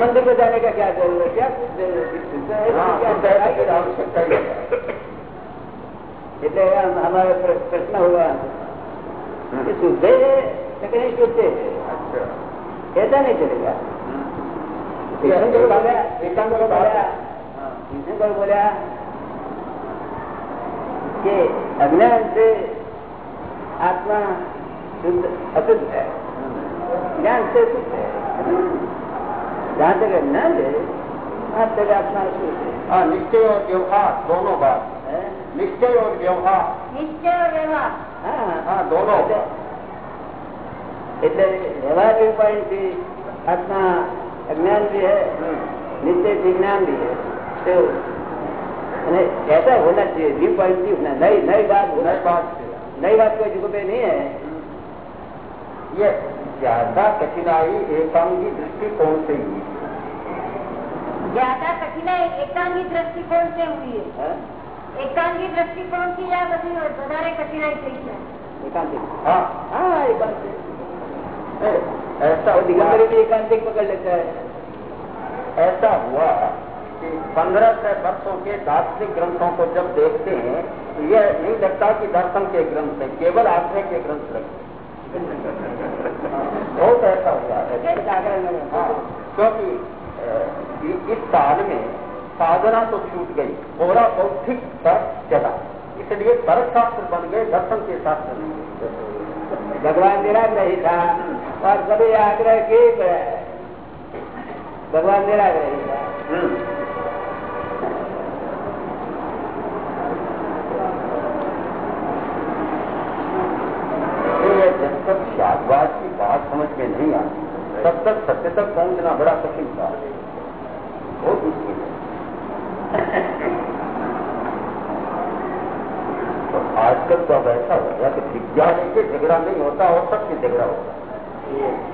मंदिर को जाने का क्या जरूरत है क्या आवश्यकता એટલે हमारा प्रश्न हुआ कि शुद्ध है कहीं शुद्ध है ऐसा नहीं चलेगा बोला कि अज्ञान से आत्मा शुद्ध अशुद्ध है ज्ञान से शुद्ध है जहाँ तक अज्ञान है वहाँ तक आत्मा शुद्ध है हाँ निश्चय और व्यवहार दोनों बात निश्चय और व्यवहार નિશ્ચય और व्यवहार હા हाँ दोनों એટલે વ્યવહાર व्यू पॉइंट थी आत्मा अज्ञान भी है निश्चय भी ज्ञान भी है तो અને ऐसा होना चाहिए व्यू पॉइंट भी होना नई नई बात होना नई बात है। नई बात कोई जुगो पे नहीं है ये ज्यादा कठिनाई एकांगी दृष्टिकोण से ही है। ज्यादा कठिनाई एकांगी દ્રષ્ટિકોણ से हुई है हाँ? એકાંગી દ્રષ્ટિકોણ થી આ બધી વધારે કઠિનાઈ થઈ છે एकांतिक हाँ हाँ एकांतिक ऐसा और हुआ दिगंबरी भी एकांतिक पकड़ लेता है ऐसा हुआ कि पंद्रह सौ वर्षों के दार्शनिक ग्रंथों को जब देखते हैं तो यह नहीं लगता कि दर्शन के ग्रंथ है केवल आश्रय के ग्रंथ लगते हैं। बहुत ऐसा हुआ है। हाँ, क्योंकि इस साल में साधना तो छूट गई पूरा बौद्धिक तर्क चला इसलिए तर्क शास्त्र बन गए दर्शन के शास्त्र नहीं भगवान निराग्रही था और सभी आग्रह किए है भगवान निराग्रही था हम्म। ये जब तक शादवाद की बात समझ में नहीं आती तब तक सत्य तक पहुँचना बड़ा कठिन था। बहुत मुश्किल है। तो आजकल तो अब ऐसा हो गया कि विज्ञान के झगड़ा नहीं होता और सबसे झगड़ा होता है।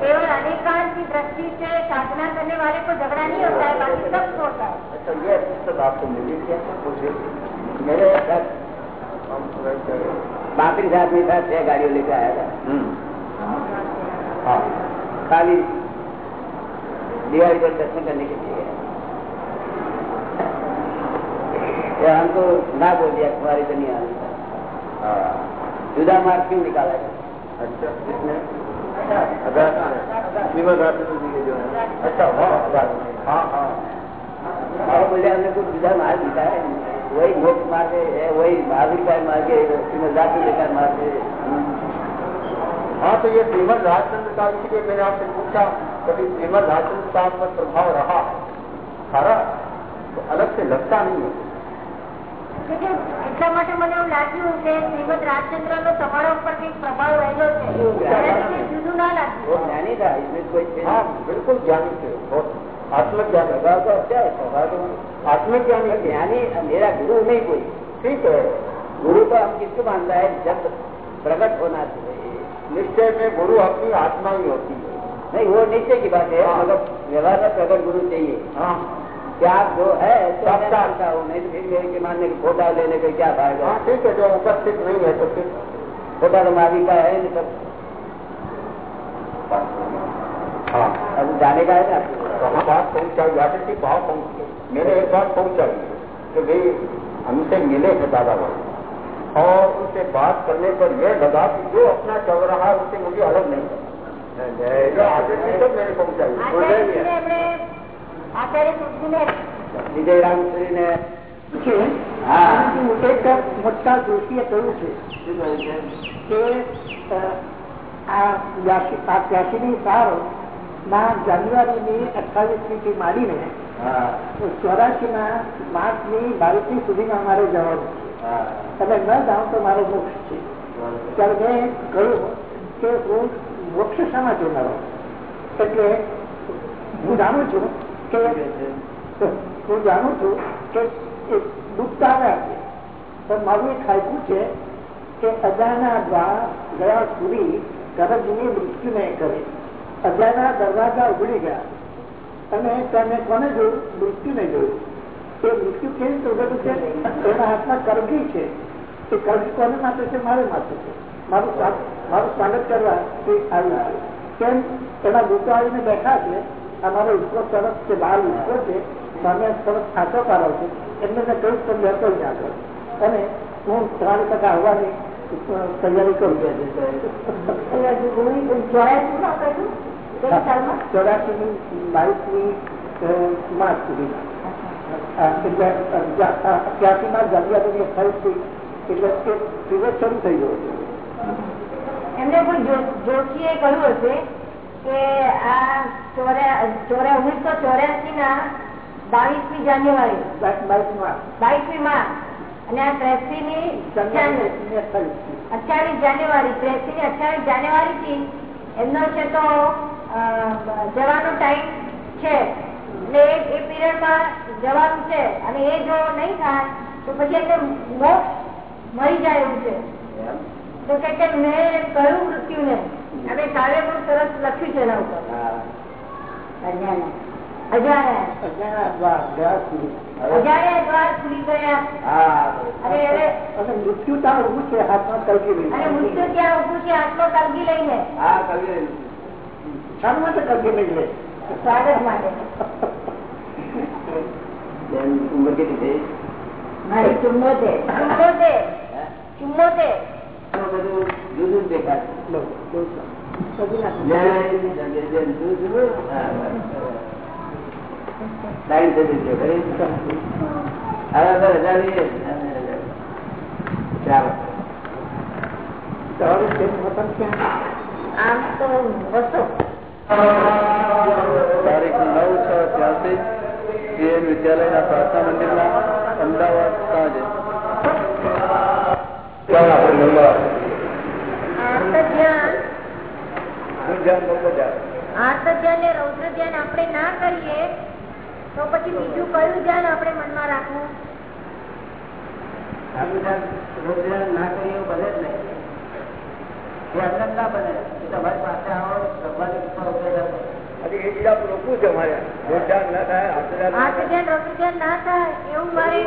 केवल अनेकांत की दृष्टि से साधना करने वाले को झगड़ा नहीं होता है बाकी सब होता है। अच्छा ये पुस्तक आपको मिली क्या? मेरे साथ बापरी साहब मेरे साथ छह गाड़ियों लेकर आया था। हम्म। खाली दिवाली पर दर्शन करने के लिए। ये हमको ना बोल दिया तुम्हारी तो नहीं आनी हाँ। जुदा मार्ग क्यों निकाला है? अच्छा जो है। अच्छा हाँ हाँ। हाँ बोले हमने कुछ जुदा मार्ग दिखा है। वही मोक्ष मार्ग है वही महावीर का मार्ग है श्रीमद राष्ट्रपति का मार्ग है। हाँ तो ये श्रीमद राजचंद्र का इसलिए मैंने आपसे पूछा कभी श्रीमद राजचंद्र साहब पर प्रभाव रहा खरा तो अलग से लगता नहीं है એટલે એટલા માટે મને એવું લાગ્યું કે શ્રીમદ રાજચંદ્ર નો તમારા ઉપર કઈક પ્રભાવ રહેલો છે એનાથી કંઈ જુદું ના वो લાગ્યું ज्ञानी था इसमें कोई थे हाँ बिल्कुल ज्ञानी थे बहुत आत्मज्ञानी स्वभाव तो अच्छा है स्वभाव तो आत्मज्ञानी थे ज्ञानी मेरा गुरु नहीं कोई ठीक है गुरु तो हम किसको मानता है जब प्रकट होना चाहिए निश्चय में गुरु अपनी आत्मा ही होती है। नहीं वो निश्चय की बात है। हाँ। मगर व्यवहार में प्रकट गुरु चाहिए। हाँ। त्याग जो है तो साक्षात। मानता हूँ नहीं तो फिर मेरे के मानने का फोटा लेने का क्या फ़ायदा? हाँ ठीक है जो उपस्थित नहीं है तो फिर। फोटा तो मावी का है नहीं सब हाँ। अब जाने का है ना? कहाँ बात पहुंचाई जाती थी वहाँ पहुँच। मैंने एक बात पहुंचाई कि भाई हमसे मिले थे दादा भाई। और उनसे बात करने पर यह लगा कि जो अपना चल रहा है उससे मुझे अलग नहीं करना ये आगे से सब मैंने पहुंचाई આચાર્યશ્રીને એમણે આચાર્ય સુધીને વિજય રામશ્રી ને છે હા એક મોટા જોશીએ કહ્યું છે કે અ, આ વ્યાસી આ ત્યાસીની સાર ના જાન્યુઆરીની અઠ્ઠાવીસમી થી માંડીને હા ચોરાશીના માર્ચની બાવીસમી સુધીમાં મારે જવાનું હા છે તમે ન જાઓ તો મારો મોક્ષ છે. ત્યારે મેં કહ્યું કે હું મોક્ષ શામાં જોનારો. એટલે હું જાણું છું કે હું જાણું છું કે ડૂબતા પણ મારું એક ખાયકું છે કે અજાના દ્વાર ગયા સુધી ગરજની મૃત્યુ નહીં કરે. અજાના દરવાજા ઉગડી ગયા. અને તેને કોને જોયું? મૃત્યુ નહીં જોયું. એ મૃત્યુ કેવી રીતે ઉઘડું છે એના હાથમાં કરગી છે એ કરગી કોને માટે છે મારે માટે છે મારું મારું સ્વાગત કરવા તે આવ્યું છે કેમ એના લોકો આવીને બેઠા છે અમારો ઈશ્વર સરસ છે બાર ઈશ્વર છે સામે સરસ ખાતો પાડો છે એમને મેં કહ્યું તમે બેઠો જ આગળ અને હું ત્રણ ટકા આવવાની તૈયારી કરું ચોરાસી ની બાવીસની માર્ચ સુધી ત્યાંથી માં જાન્યુઆરી સ્થળ એટલે કે દિવસ શરૂ થઈ ગયો છે એમને કોઈ જોશીએ કહ્યું હશે કે આ ચોર્યા ઓગણીસો ચોર્યાસી ના બાવીસમી જાન્યુઆરી બાવીસમી માર્ચ. અને આ ત્રેસી ની અઠ્યાવીસ જાન્યુઆરી ત્રેસી ની અઠ્યાવીસ જાન્યુઆરી થી એમનો છે તો જવાનો ટાઈમ છે. એટલે એ પીરિયડમાં જવાનું છે અને એ જો નહીં થાય તો પછી એટલે મોક્ષ મરી જાય એવું છે. તો કે મેં કહ્યું મૃત્યુને? અને કાલે પણ સરસ લખ્યું છે એના ઉપર. દ્વાર ખુલી ગયા. મૃત્યુ ત્યાં ઉભું છે હાથમાં કલગી લઈને. મૃત્યુ ત્યાં ઉભું છે હાથમાં કલગી લઈને. હા કવિ શાના માટે કલગી લઈ લે? સ્વાગત માટે. ઉંમર કેટલી થઈ? મારી ચુમ્મોતેર. ચુમ્મોતેર? ચુમ્મોતેર. બધું જુદું જ દેખાય. બસ. આમ તો વસો. તારીખ નવ છ ત્યાંસી જીએન વિદ્યાલયના પ્રાર્થના મંદિરમાં અમદાવાદ સાંજે. ધ્યાન રૌદ્ર આપણે ના કરીએ તો પછી બીજું કયું ધ્યાન આપણે મનમાં રાખવું? ધ્યાન રોજ ના કરીએ બને જ નહીં. એ અંદર ના બને તમારી પાસે આવો જાત રોકવું છે અમારે રોજગાર ના થાય ના એવું મારે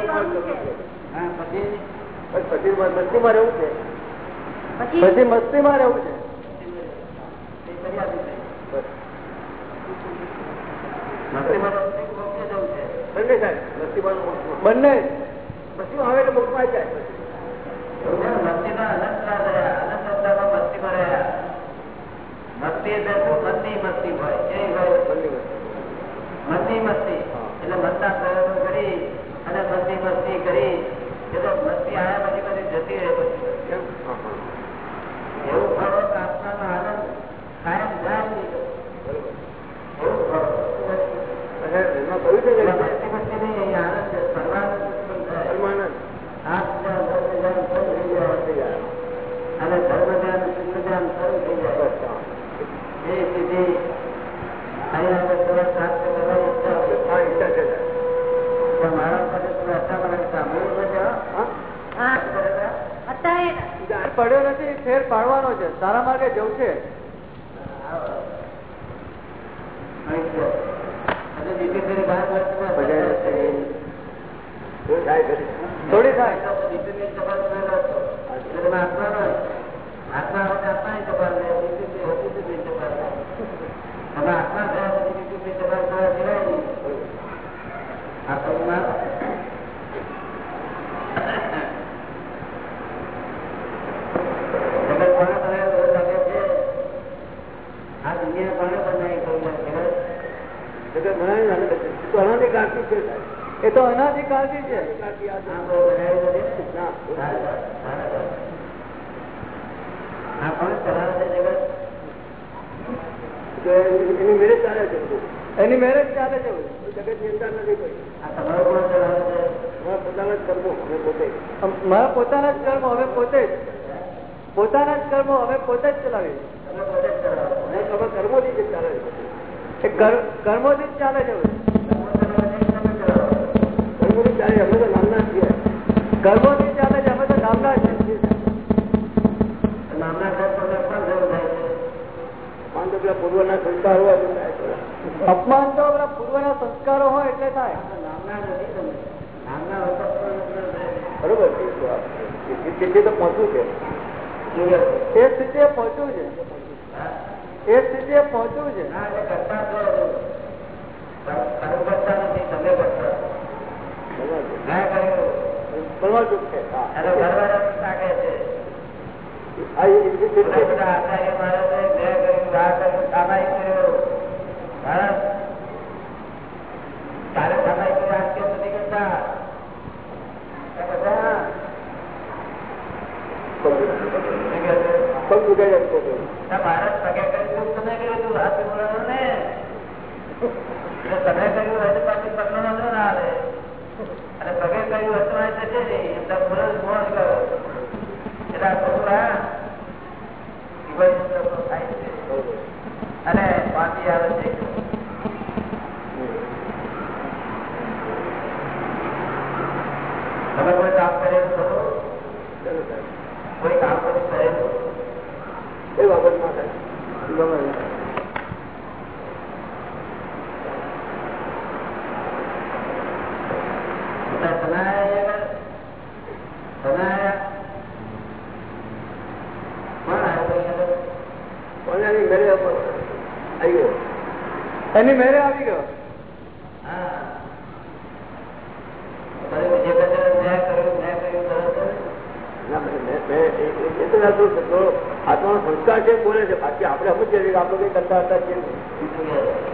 પછી મસ્તી માં રહેવું છે. પછી? પછી મસ્તીમાં રહેવું છે? એ કરી મસ્તીમાં તો મોક્ષે જવું છે. બંને સાહેબ મસ્તીમાં બંને મસ્તીમાં આવે એટલે મોક્ષમાં આવી જાય મસ્તીમાં અનંત ના રહ્યા અનંત અવતારમાં મસ્તીમાં રહ્યા મસ્તી એટલે શું મસ્તી મસ્તી હોય કેવી હોય મસ્તી મસ્તી એટલે મસ્તા પ્રયોગો કરી અને મસ્તી મસ્તી કરી એટલે મસ્તી આયા પછી બધી જતી રહે પછી એવું ફળો આત્માનો આનંદ કાયમ જાય નહીં. એવું ફળો. અને એમાં કહ્યું છે એટલે કે મસ્તી મસ્તી નહીં અહીં આનંદ છે, સર્વાનંદ ઉત્પન્ન થાય. પરમાનંદ આ ધ્યાન, ધર્મ ધ્યાન શરૂ થઈ જાય. અને ધર્મ ધ્યાન શુદ્ધ ધ્યાન શરૂ થઈ જાય એ સ્થિતિ અહીં આપણે તરત પ્રાપ્ત કરવાની ઈચ્છા હોય. આ ઈચ્છા છે પણ મારા પાસે તમે અચાનક સાંભળ્યું નથી, હા? હા બરાબર? અત્યારે ફેર પડ્યો નથી ફેર પાડવાનો છે સારા માર્ગે જવું છે અહીં છે. અને બીજી ફેરી બહાર વર્ષમાં બજાય છે. એવું થાય ખરી. થોડી થાય. આત્મા આત્મા હોય તો આત્માની તપાસ લે બીજું તે હતું તે બીજી તપાસ લે. તમે આત્મા થયા પછી બીજું તે તપાસ કરવા સિવાય નહીં આત્મા જગત કોણે બનાવ્યું એવું લાગે છે આ દુનિયા કોણે બનાવી કહ્યું જગત જગત બનાવીને આનંદ છે. તો અનાદિ કાળથી છે સાહેબ. એ તો અનાધિકાળથી છે કાળથી આ આ કોઈ બનાવ્યું નથી ને? ના. આ કોણ ચલાવે એની મેરેજ ચાલે છે એની મેરેજ ચાલે અંદર નથી કોઈ. પોતાના જ કર્મો અમે પોતે. મારા પોતાના જ કર્મો હવે પોતે જ. પોતાના જ કર્મો હવે પોતે જ તમે ચલાવો. અને કર્મોથી જ ચાલે છે કર્મોથી જ ચાલે છે નામના છીએ. કર્મો છે અમે અપમાન તો આપણા પૂર્વના સંસ્કારો હોય એટલે થાય. બરોબર સ્થિતિ તો પહોંચવું છે. એ સ્થિતિ પહોંચવું છે. એ સ્થિતિએ પહોંચવું છે. ઘરમાં દુઃખ છે. ભારત તમે કર્યું હતું? રાત બોલાવો ને? તમે કહ્યું કર્યું હતું અને થશે નહીં એમના ગુણ કરો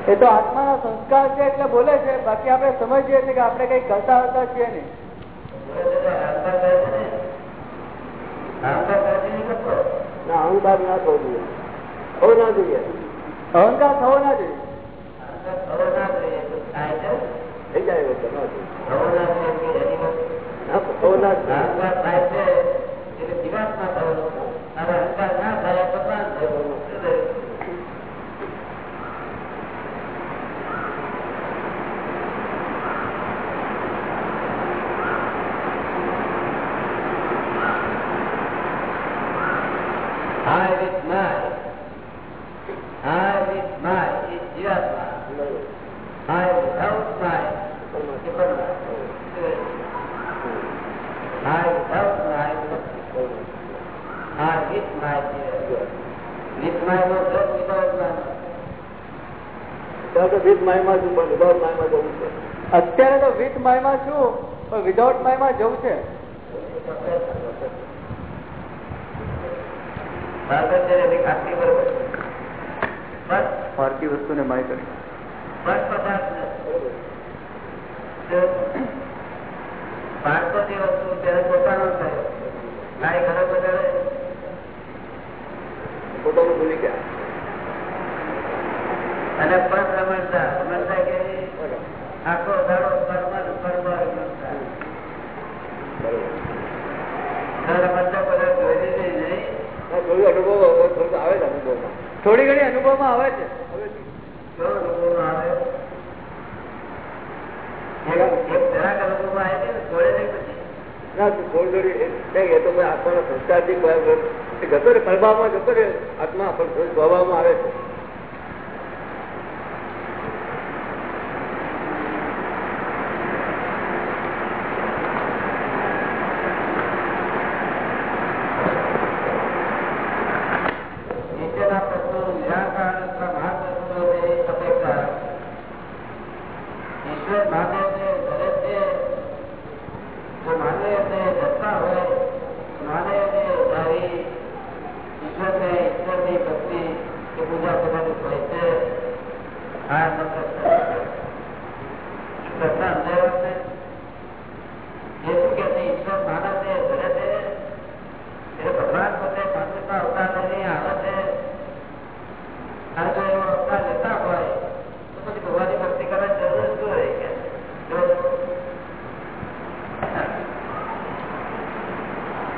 એ તો આત્માના સંસ્કાર છે એટલે બોલે છે. બાકી આપણે સમજીએ છીએ કે આપણે કઈ કરતા હતા છીએ નહીં. અહંકાર ના થવો જોઈએ. થવો ના જોઈએ. અહંકાર થવો ના જોઈએ. થઈ જાય માયમાં છું પણ વિધાઉટ માયમાં જવું છે. અત્યારે તો વિથ માયમાં છું પણ વિધાઉટ માયમાં જવું છે. પારકી વસ્તુને માય કરી. વસ્તુ ત્યારે પોતાનો થયો. માય ઘરે બધા પોતાનું ભૂલી ગયા. સ્વભાવમાં જતો રહે આત્મા પણ સ્વભાવમાં આવે છે.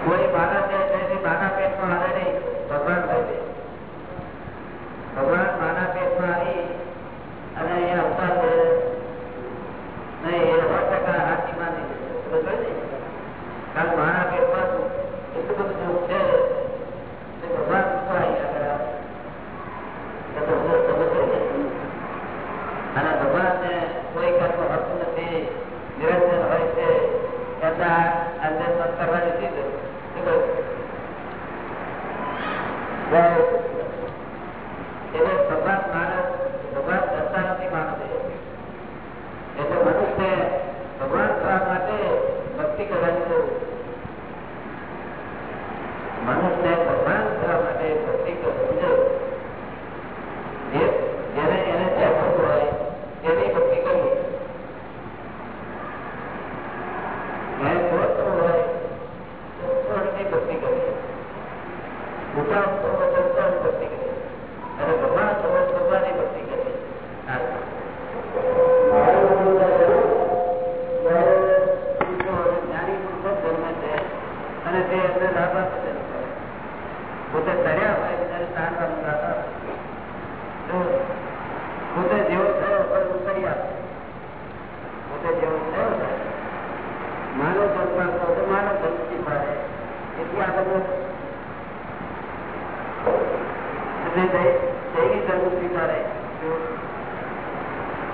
કોઈ બાધા પેટ બાધા પેટ પણ હરે નહીં. ભગવાન મનુષ્ય જેવો થયો છે માનવ ધર્મ તો માનવ ધર્મથી ફરે તેથી આ બધું એટલે દૈવી ધર્મ સ્વીકારે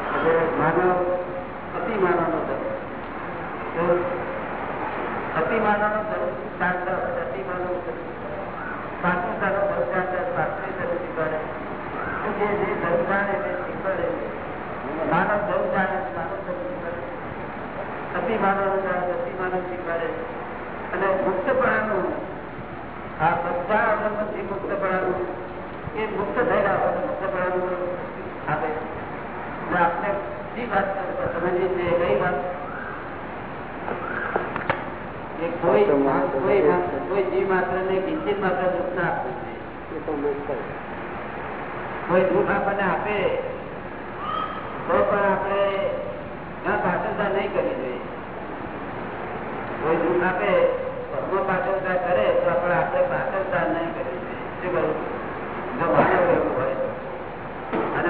એટલે માનવ અતિ માનવનો ધર્મ અતિ માનવનો ધર્મ સાર્થક અતિ માનવ સાચું સારો ભ્રષ્ટાચાર શાસ્ત્રી ધર્મ સ્વીકારે જે ધર્મ જાણે તે સ્વીકારે માનવ ધર્મ જાણે માનવ ધર્મ સ્વીકારે અતિ માનવ જાણે અતિ માનવ સ્વીકારે અને મુક્તપણાનું આ બધા અવલંબનથી મુક્તપણાનું એ મુક્ત થયેલા હોય મુક્તપણાનું આપે. વાત કઈ વાત? કોઈ કોઈ જીવ માત્ર ને કિંચિત માત્ર દુઃખ ના આપવું કોઈ દુઃખ આપણને આપે તો પણ આપણે નહીં નહીં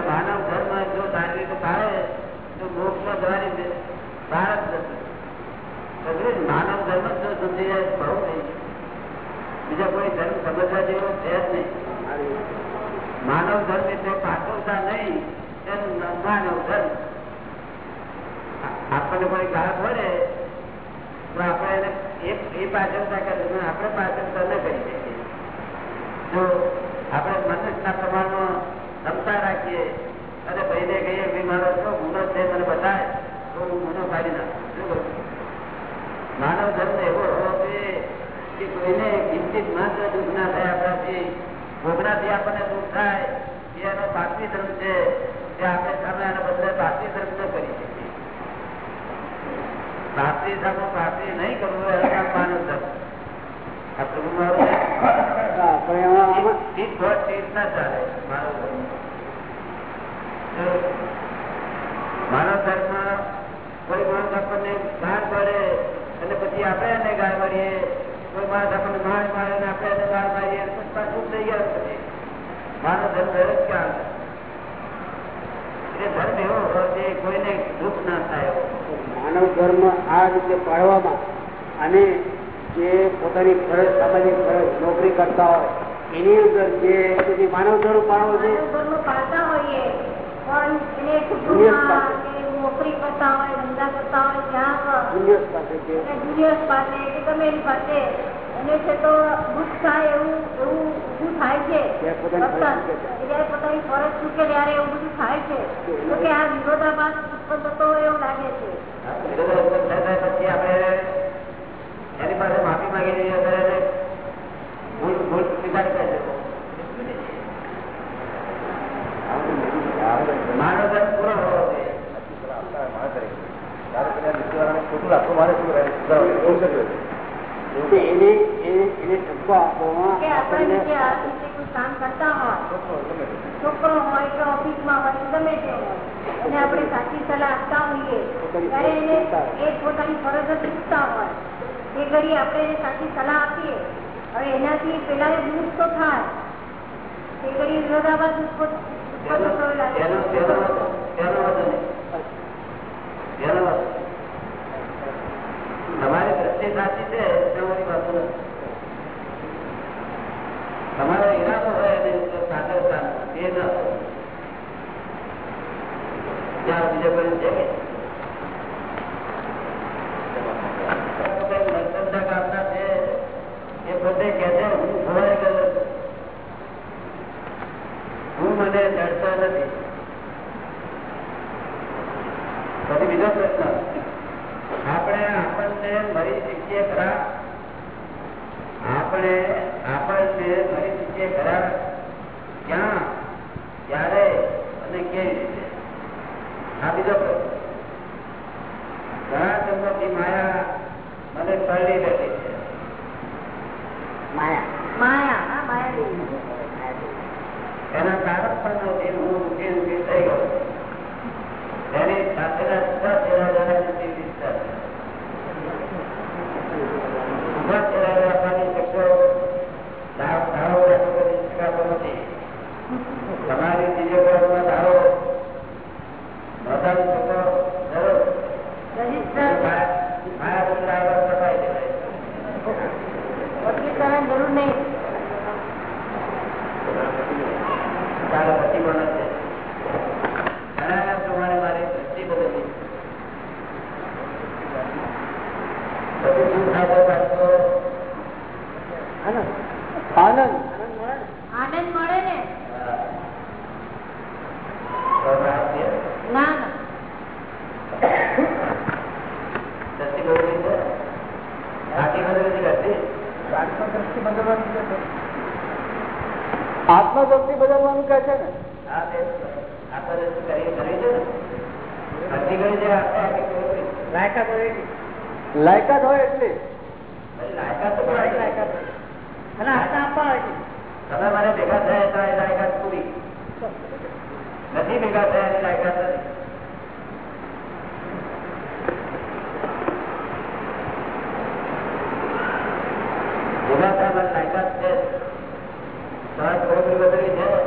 માનવ ધર્મ જો રીતે પાડે, તો મોક્ષ નો દ્વારી ભારત જશે માનવ ધર્મ જો સમજી જાય બહુ થઈ બીજા કોઈ ધર્મ સમજવા જેવો છે જ નહીં. માનવ ધર્મ એટલે પાછળતા નહીં તેનું માનવ ધર્મ. આપણને કોઈ ગાળા પડે, તો આપણે એને એ પાચનતા કરીએ આપણે પાચનતા ન કરી શકીએ. જો આપણે મનુષ્યના પ્રમાણમાં ક્ષમતા રાખીએ અને ભાઈને કહીએ, ભાઈ, મારો જો ગુનો છે, મને બતાવે તો હું ગુનો કાઢી નાખું. શું માનવ ધર્મ એવો હોવો જોઈએ કે કોઈને કિંચિત માત્ર દુઃખ ના થાય આપણાથી. ભોગનાથી આપણને દુઃખ થાય એ એનો પાર્થિવ ધર્મ છે, કે આપણે સામે આના બદલે પાર્થિવ ધર્મ ન કરી શકીએ પાર્થિવ ધર્મ નહીં કરવું માનવ ધર્મ આ પ્રભુ મારું માનવ ધર્મ કોઈ માણસ આપણને બહાર પડે અને પછી આપણે એને ગાળ મારીએ કોઈ માણસ આપણને બહાર મારે આપણે એને ગાળ મારીએ પાછું થઈ ગયા પછી. માનવ ધર્મ દરેક ક્યાં એટલે ધર્મ એવો હોય કોઈને દુઃખ ના થાય માનવ ધર્મ આ રીતે પાડવામાં અને જે પોતાની ફરજ સામાજિક ફરજ નોકરી કરતા હોય એની અંદર જે માનવ ધર્મ પાડવો છે પાડતા હોઈએ પણ નોકરી કરતા હોય ધંધા કરતા હોય ત્યાં પાસે પાસે કે એની પાસે. અને છે તો દુઃખ થાય એવું એવું ઊભું થાય છે. પોતાની ફરજ ચૂકે ત્યારે એવું બધું થાય છે. તો કે આ વિરોધાભાસ ઉત્પન્ન થતો હોય એવું લાગે છે. પછી આપણે એની પાસે માફી માંગી લઈએ તો ભૂલ ભૂલ સ્વીકાર માનવ પૂરો હોવો જોઈએ. એને એને એને ઠપકો આપવામાં આપણને કામ કરતા હોય. છોકરો હોય કે ઓફિસમાં હોય ગમે તે હોય. અને આપણે સાચી સલાહ આપતા હોઈએ. ત્યારે એને એ પોતાની ફરજ જ ચૂકતા હોય. એ ઘડી આપણે એને સાચી સલાહ આપીએ. હવે એનાથી પેલા દૂર તો થાય. એ ઘડી વિરોધાભાસ ઉત્પન્ન ઉત્પન્ન લાગે. તમારી દ્રષ્ટિ સાચી છે તમારી વાત નથી. તમારો ઈરાદો હોય એની ઉપર સાચો સાચો એ ન ત્યાં બીજો કોઈ છે કે? હું ગયો હું મને જડતો નથી. પછી પ્રશ્ન. આપણે આપણને મરી શીખીએ ખરા? લાયકાત હોય એટલે. લાયકાત પૂરી. લાયકાત છે. તમારા છોકરી બદલી છે.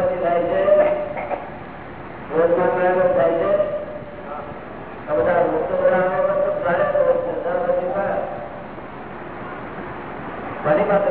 પ્રગતિ થાય છે? રોજમાં પ્રયોગ થાય છે? આ બધા મુક્ત બનાવવા તો પ્રયત્ન ધંધા પછી ફરી પાસે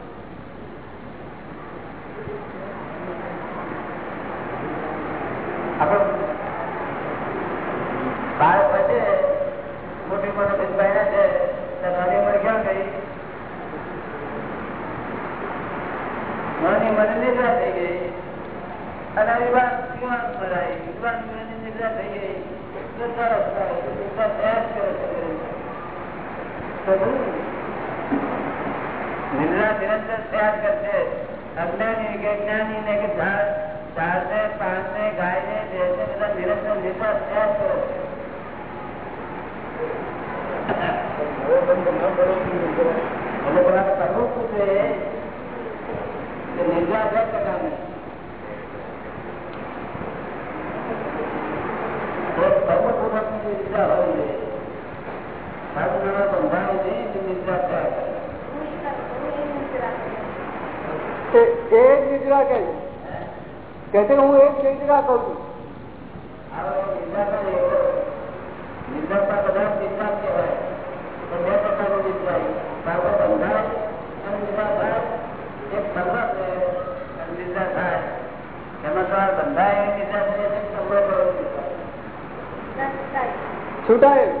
আপনার એ જ નિદ્રા કહે. છે કે હું એક નિદ્રા કઉ છું. છૂટાયેલ.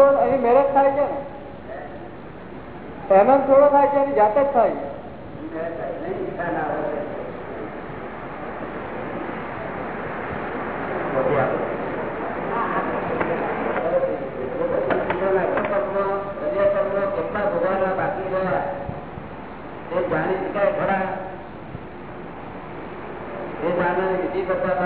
જોડો અહીં મેરેજ થાય છે ને એનો જોડો થાય છે એની જાતે જ થાય? જાણી શકાય ખરા. એ જાણવાની વિધિ કરતા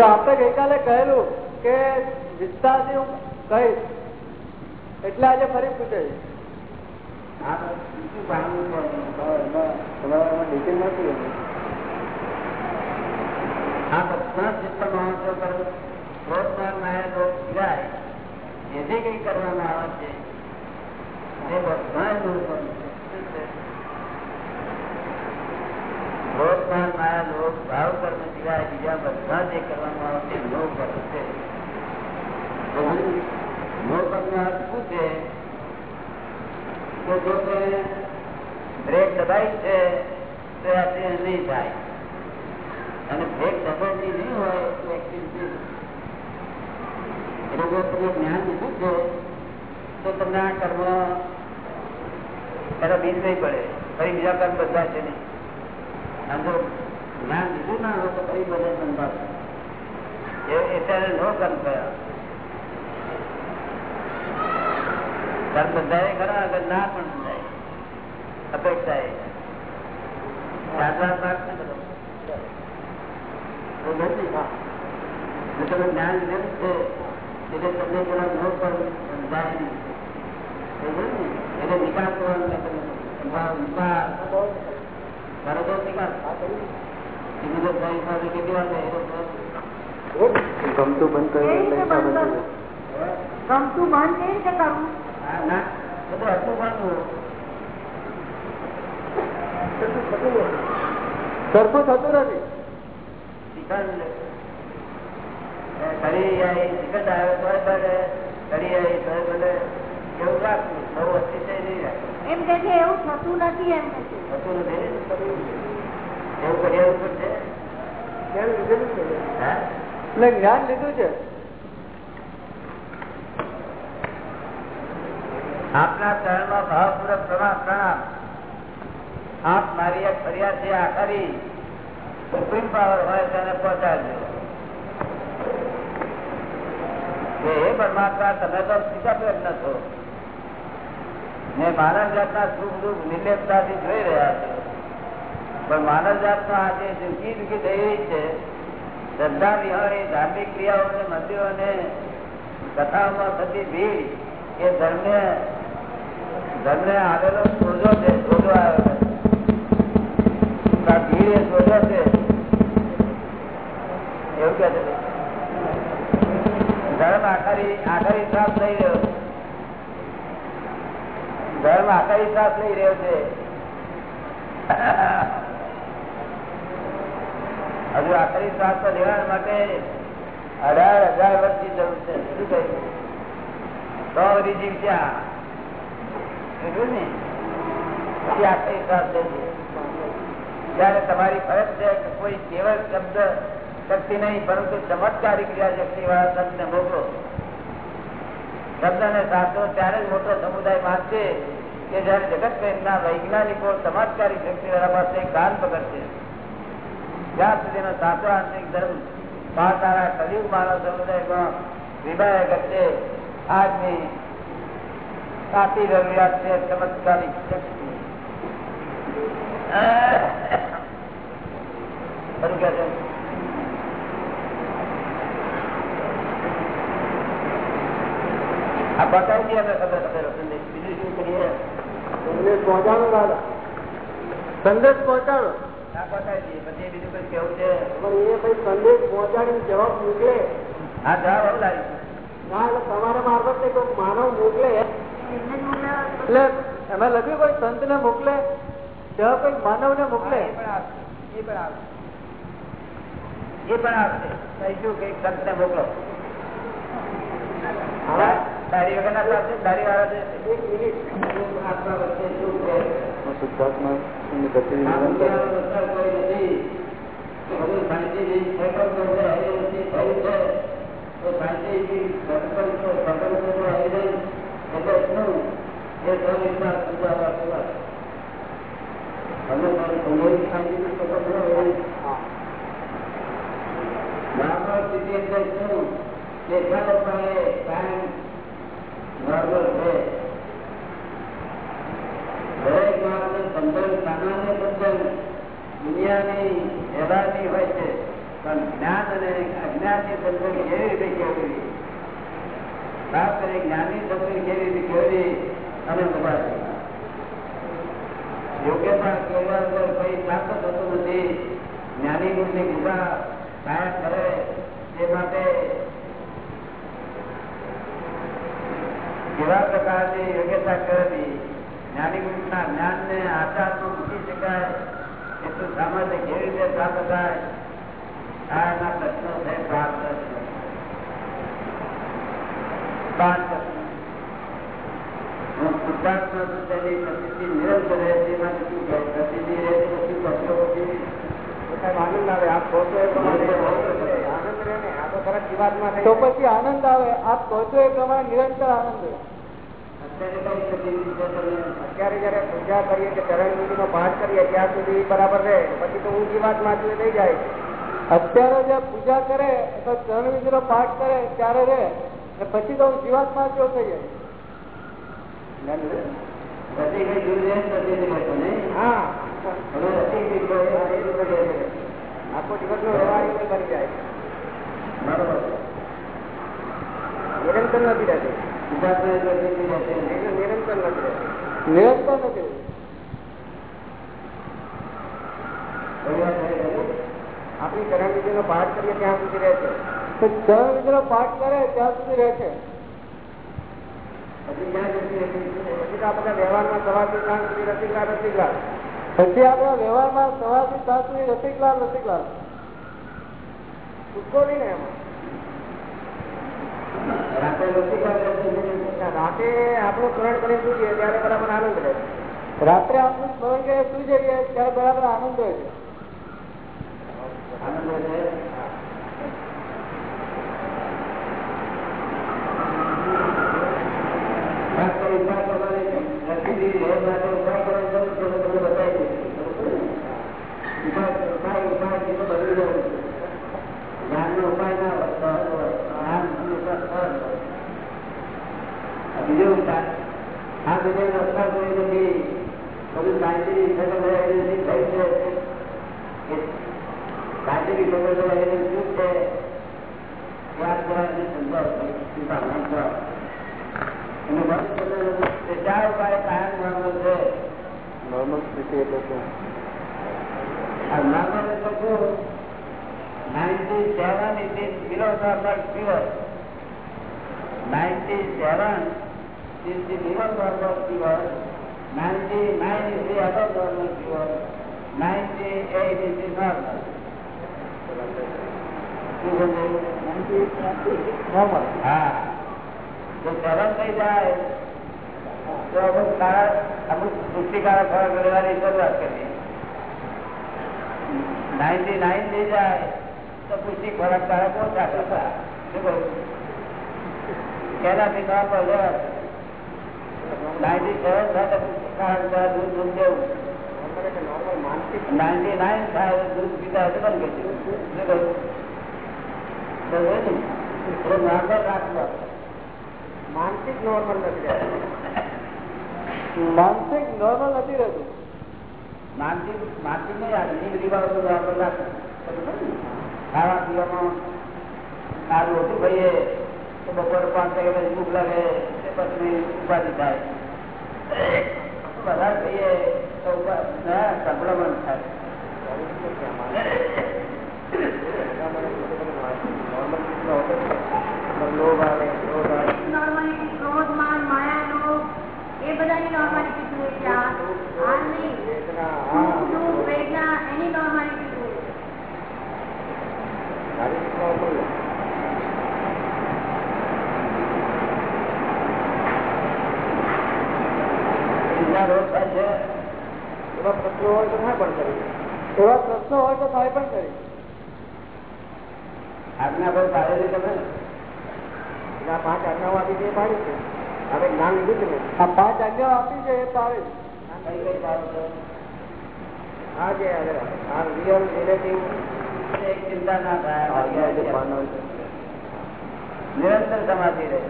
તો આપણે ગઈકાલે કહેલું કે વિસ્તારથી હું કહીશ. એટલે આજે ફરી પૂછે જે કઈ કરવામાં આવે છે? તે બધા કરવું છે. ભાવ કર્મ સિવાય બીજા બધા જે કરવામાં આવે છે. નો છે નો કર્મ અર્થ શું જો તે બ્રેક દબાઈ છે, તો આપણે નહીં થાય. અને બ્રેક દબાવતી નહીં હોય, તો તમે જ્ઞાન લીધું છે, તો તમને આ કર્મ તરફ બીજ નહીં પડે. ફરી બીજા કર્મ બધા છે નહીં. અને જો જ્ઞાન લીધું ના લોકો ફરી બધા બંધાશે એ ત્યારે નો કર્મ થયા. કર્મ બંધાય ખરા અગર ના પણ બંધાય. અપેક્ષા એ તમે જ્ઞાન લીધેલું છે, એટલે તમને પેલા નો પર બંધાય નહીં? એટલે નિકાલ કરવાનો મેં તમને સંભાવ નિકાલ બરોબર નિકાલ બીજું તો ભાઈ પાસે કેટલી વાર થાય? એ તો ગમતું બંધ? બરોબર. ગમતું બંધ કેવી રીતે કરવું સરખું થતું નથી એમ કે એવું થતું નથી એમ થતું નથી જ્ઞાન લીધું છે? આપના ચરણમાં ભાવપૂર્વક પ્રણામ પ્રણામ. આપ મારી એક ફરિયાદ છે આખરી સુપ્રીમ પાવર હોય તેને પહોંચાડજો. કે હે પરમાત્મા તમે તો સીધા જ નતો ને માનવ જાતના સુખ દુઃખ નિર્લેપતાથી જોઈ રહ્યા છે. પણ માનવ જાતનો આજે દુઃખી દુઃખી થઈ રહી છે, શ્રદ્ધા વિહારી, ધાર્મિક ક્રિયાઓને, મંદિરોને, કથાઓમાં થતી ભીડ, એ ધર્મને ધર્મને આવેલો સોજો છે, સોજો આવેલો ભીડ એ સોજો છે. એવું કે છે. ધર્મ આખરી આખરી શ્વાસ થઈ રહ્યો ધર્મ આખરી શ્વાસ થઈ રહ્યો છે. હજુ આખરી શ્વાસ લેવા માટે અઢાર હજાર વર્ષની જરૂર છે. શું કહ્યું તો બધી જીવ ત્યાં એટલું ને? પછી આખરી શ્વાસ લઈએ જયારે તમારી ફરજ છે કે કોઈ કેવળ શબ્દ શક્તિ નહીં, પરંતુ ચમત્કારી ક્રિયા શક્તિ વાળા શબ્દને મોકલો. શબ્દ ને શાસ્ત્રો ત્યારે જ મોટો સમુદાય માનશે કે જયારે જગત પ્રેમના વૈજ્ઞાનિકો ચમત્કારી શક્તિ વાળા પાસે કાન પકડશે. જ્યાં સુધીનો સાચો આંતરિક ધર્મ પાડનારા કલયુગ માનવ સમુદાયમાં વિભાય કરશે આજની સાચી જરૂરિયાત છે ચમત્કારી શક્તિ. આ બતાવી અમે ખબર ખબર સંદેશ બીજું શું કરીએ? સંદેશ પહોંચાડો દાદા. સંદેશ પહોંચાડો. કઈ કોઈ કોઈ સંત ને મોકલે? જવાબ કઈ માનવ ને મોકલે. એ પણ આવશે. એ પણ આવશે. એ પણ સંત ને કે સંતને મોકલો. દારી વગર ના દાઢી વાળા છે. એક મિનિટ. આપણા વચ્ચે શું છે? શુદ્ધાત્મા આ દુનિયાનો વસ્તુ કોઈ નથી. બધું શાંતિથી સેકન્ડો છે હરિવંશી થયું છે. તો શાંતિથી સત્સંગ તો સત્સંગ તો હરિવંશ એટલે શું? એ સ્વવિશ્વાસ પૂજાવા પૂરા તમે પણ કોઈ શાંતિથી સત્સંગ હોય? બ્રાહ્મણ સ્થિતિ એટલે શું? કે કાયમ નોર્મલ છે દરેક માણસને બંધન સામાન્ય બંધન દુનિયાની હેરાની હોય છે, પણ જ્ઞાન અને અજ્ઞાનની સંતોષ કેવી રીતે કેળવવી? ખાસ કરી જ્ઞાનની સંતોષ કેવી રીતે કેળવવી? અને બધા યોગ્યતા કેળવા વગર કોઈ પ્રાપ્ત થતું નથી. જ્ઞાની ગુણની કૃપા કાયમ કરે તે માટે કેવા પ્રકારની યોગ્યતા કરવી જ્ઞાની ગુરુના જ્ઞાનને આચારમાં મૂકી શકાય. એટલું સામર્થ્ય કેવી રીતે પ્રાપ્ત થાય? આ એના પ્રશ્નો છે પાંચ પાંચ હું શુદ્ધાત્મા છું પ્રસિદ્ધિ નિરંતર રહે તે માટે પ્રસિદ્ધિ પક્ષો આનંદ આવે આપ કહો છો એ પ્રમાણે. આનંદ રહે ને આ તો ખરા જીવાત્મા તો પછી આનંદ આવે આપ કહો છો એ પ્રમાણે નિરંતર આનંદ. રહે અત્યારે જયારે પૂજા કરીએ કે ચરણ નો પાઠ કરીએ ત્યાં સુધી બરાબર રહે. પછી તો થઈ જાય. અત્યારે જે પૂજા કરે અથવા ચરણ વિધિ નો પાઠ કરે ત્યારે રે પછી તો હું જીવાત્મા જો થઈ જાય? હા. આખો દિવસ નો વ્યવહાર કરી જાય. બરોબર. નિરંતર નથી રહેતી. નિરંતર નથી. આપણી ચરણ વિધિ નો પાઠ કરીએ ત્યાં સુધી રહે છે. ચરણ વિધિ નો પાઠ કરે ત્યાં સુધી રહે છે. પછી તો વ્યવહારમાં સવારથી સાંજ સુધી રસિકલા રસિકલા. પછી આપણા વ્યવહારમાં સવારથી સાત સુધી રસિકલાલ રસિકલાલ ચૂકો નહીં ને એમાં. રાતે આપણું સ્મરણ શું છે, ત્યારે બરાબર આનંદ રહે રાત્રે આપણું સ્મરણ કરે શું છે ત્યારે બરાબર આનંદ રહે છે. આનંદ રહે કરી ઉપાય કરવાની જરૂર છે, તો તમને બતાવી દઈશ. ઉપાય ઉપાય ઉપાયથી તો બદલી જવું છે. જ્ઞાનનો ઉપાય ના હોય સહજ હોય જ્ઞાન હંમેશા સહજ હોય આ બીજો ઉપાય આ બધા રસ્તા કોઈ નથી બધું સાયન્ટિફિક ખબર એવી થઈ છે કે સાયન્ટિફિક ખબર એની શું છે વાત કરવાની સમજાવ સીધા સમજાવ એનું બંધ કરવાનું તે ચાર ઉપાય કાયમ કરવાનો છે નોર્મલ સ્થિતિ એટલે શું આ નાર્મલ એટલે શું ninety seven it is below normal fever ninety seven is the below normal fever, 99 is the above normal fever, 98 is the normal. શું સમજાયું? નોર્મલ હા જો સેવન થઈ જાય તો અમુક પુષ્ટિકારક ફરક લેવાની શરૂઆત કરીએ. નાઇન્ટી નાઇન થઈ જાય તો પુષ્ટિ ખોરાક કારક ઓછા કરતા. શું કહું? એનાથી ન લેવા નાઇન્ટી સેવન થાય તો પુષ્ટિકારક દ્વારા દૂધ દૂધ દેવું નાઇન્ટી નાઇન થાય દૂધ પીતા હશે પણ બંધ શું કહું? માનસિક નોર્મલ નથી માનસિક નોર્મલ નથી રહેતું. માનસિક માનસિક નહીં બધી બધી બાબતો બરાબર રાખે. ખાવા પીવામાં સારું હતું ભાઈએ તો બપોર પાંચ વાગે પછી ભૂખ લાગે તે પછી ઉપાધિ થાય. બધા ખાઈએ તો સંભળામણ થાય. લોભ આવે લોભ આવે નોર્માલિટી ક્રોધ માન માયા લોભ એ બધાની નોર્માલિટી જોઈએ કીધું આ આ નહીં દુઃખ, વેદના એની થાય એવા પ્રશ્નો હોય તો ના પણ કરી એવા પ્રશ્નો હોય તો થાય પણ કરી આજ્ઞા ભાઈ પાડેલી તમે પાંચ આજ્ઞાઓ આપી પાડી છે. હવે જ્ઞાન લીધું છે ને આ પાંચ આજ્ઞાઓ આપી છે એ પાડે છે. કઈ કઈ પાડો છો આ જે હવે આ રિયલ રિલેટિવ એક ચિંતા ના આજ્ઞા જે થાય પાડનાર છે. નિરંતર સમાધિ રહે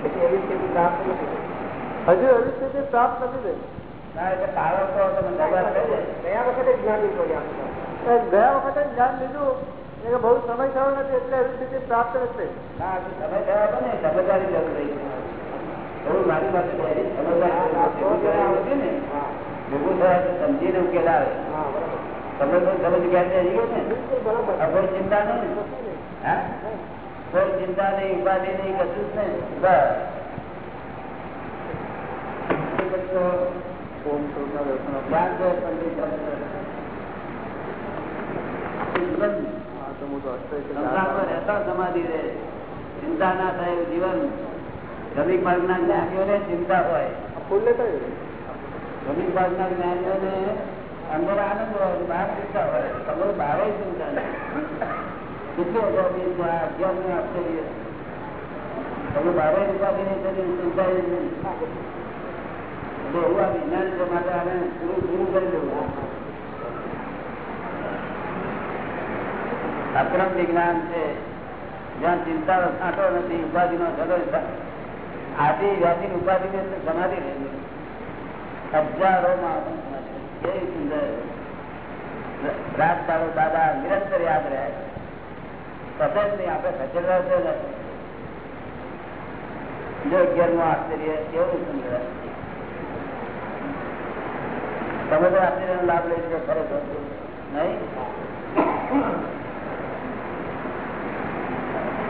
પછી એવી સ્થિતિ પ્રાપ્ત નથી થઈ. હજુ એવી સ્થિતિ પ્રાપ્ત નથી થઈ ના એટલે પાડો તો તમે દરબાર થઈ જાય ગયા વખતે જ જ્ઞાન લીધું છે આપણે. એ ગયા વખતે જ જ્ઞાન લીધું એ કે બહુ સમય થયો નથી એટલે એવી સ્થિતિ પ્રાપ્ત નથી. થઈ ના તમે થયા હતા ને સમજદારી જરૂર રહી છે. થોડું મારી પાસે છે. સમજદારી જરૂર છે. ભેગું થયા આવશે ને હા ભેગું થયા તો સમજીને ઉકેલ આવે. હા બરાબર તમે તો સમજ ગયા છે ગયો ને? બિલકુલ બરાબર. આ કોઈ ચિંતા નહીં. ને? હા? કોઈ ચિંતા નહીં ઉપાધિ નહીં કશું જ નહીં. બસ. એ બધું ઓમ સ્વરૂપના દર્શન ધ્યાન છે? પંડિત સમાધિ રહે. ચિંતા ના થાય જીવન. શ્રમિક માર્ગના જ્ઞાનીઓને ચિંતા હોય. ફૂલ લેતા શ્રમિક માર્ગના જ્ઞાનીઓને અંદર આનંદ હોય બહાર ચિંતા હોય. તમારું બહાર ચિંતા નહીં કેટલી અજાબી છે આ અગિયારમી આશ્ચર્ય તમે બારે ઉપાધિ નહીં કરી ચિંતા નહીં. એવું આ વિજ્ઞાન માટે આને પૂરું પૂરું કરી દેવું. અક્રમ વિજ્ઞાન છે. જ્યાં ચિંતા સાંટો નથી ઉપાધિ નો ઝઘડો વ્યાધિ ઉપાધિ ને સમાધિ રહેલી હજારો માં રાત દાડો દાદા નિરંતર યાદ રહે. સતત નહીં, આપણે ખસેડવા છે જો અગિયારનું આશ્ચર્ય, કેવું સુંદર તમે તો આશ્ચર્ય લાભ લઈ શકો, ખરેખર. નહીં?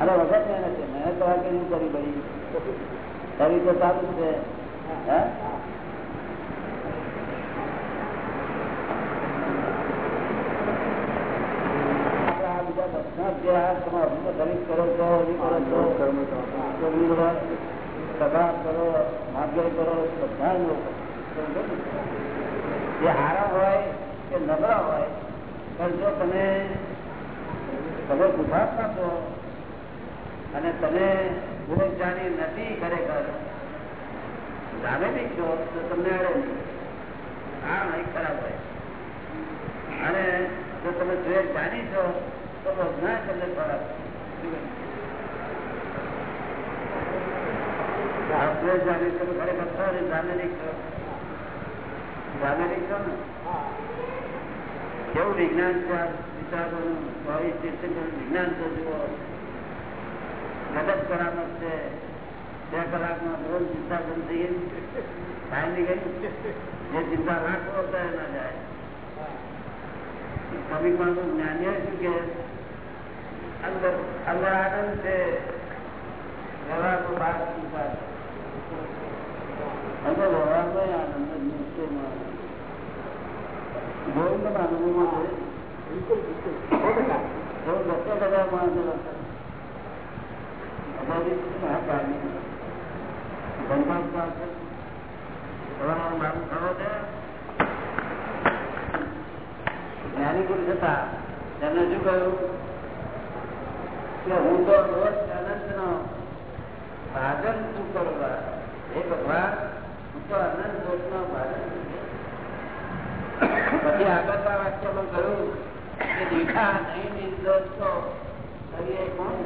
અને વખત મહેનત છે. મહેનત કરવા કે નહીં કરી ભાઈ. કરી તો સારું છે. જે હારા હોય કે નબળા હોય, પણ જો તમે તમે ગુજરાતમાં છો. અને તમે ગુરુ જાણી નથી ખરેખર. જાણે નહીં છો, તો તમને અડે આ નહીં ખરાબ હોય. અને જો તમે દ્વેષ જાણી છો, તો બધા તમને ખરાબ દ્વેષ જાણી તમે ખરેખર જાણે નહીં છો જાણે નહીં છો ને? કેવું વિજ્ઞાન વિજ્ઞાન તો જુઓ. મદદ કરામત છે. બે કલાકમાં રોજ ચિંતા બંધ થઈ ગઈ. ટાઈમની ગઈ જે ચિંતા રાખવો તો ના જાય. કવિ પણ જ્ઞાનીય શું કે? અંદર અંદર આનંદ છે. વ્યવહારમાં બહાર ચિંતા અંદર વ્યવહારમાં આનંદ મુશ્કેલમાં ગોવિંદ આનંદમાં છે. બિલકુલ બિલકુલ. દસો હજાર માણસો જ્ઞાની ગુરુ હતા. તેમને શું કહ્યું? કે હું તો રોજ અનંત નો ભાજન શું કરવા એ ભગવાન હું તો અનંત રોજ નો ભાજન. પછી આગળના વાક્યમાં કહ્યું કે દીઠા નહીં નિર્દોષ તો કોણ?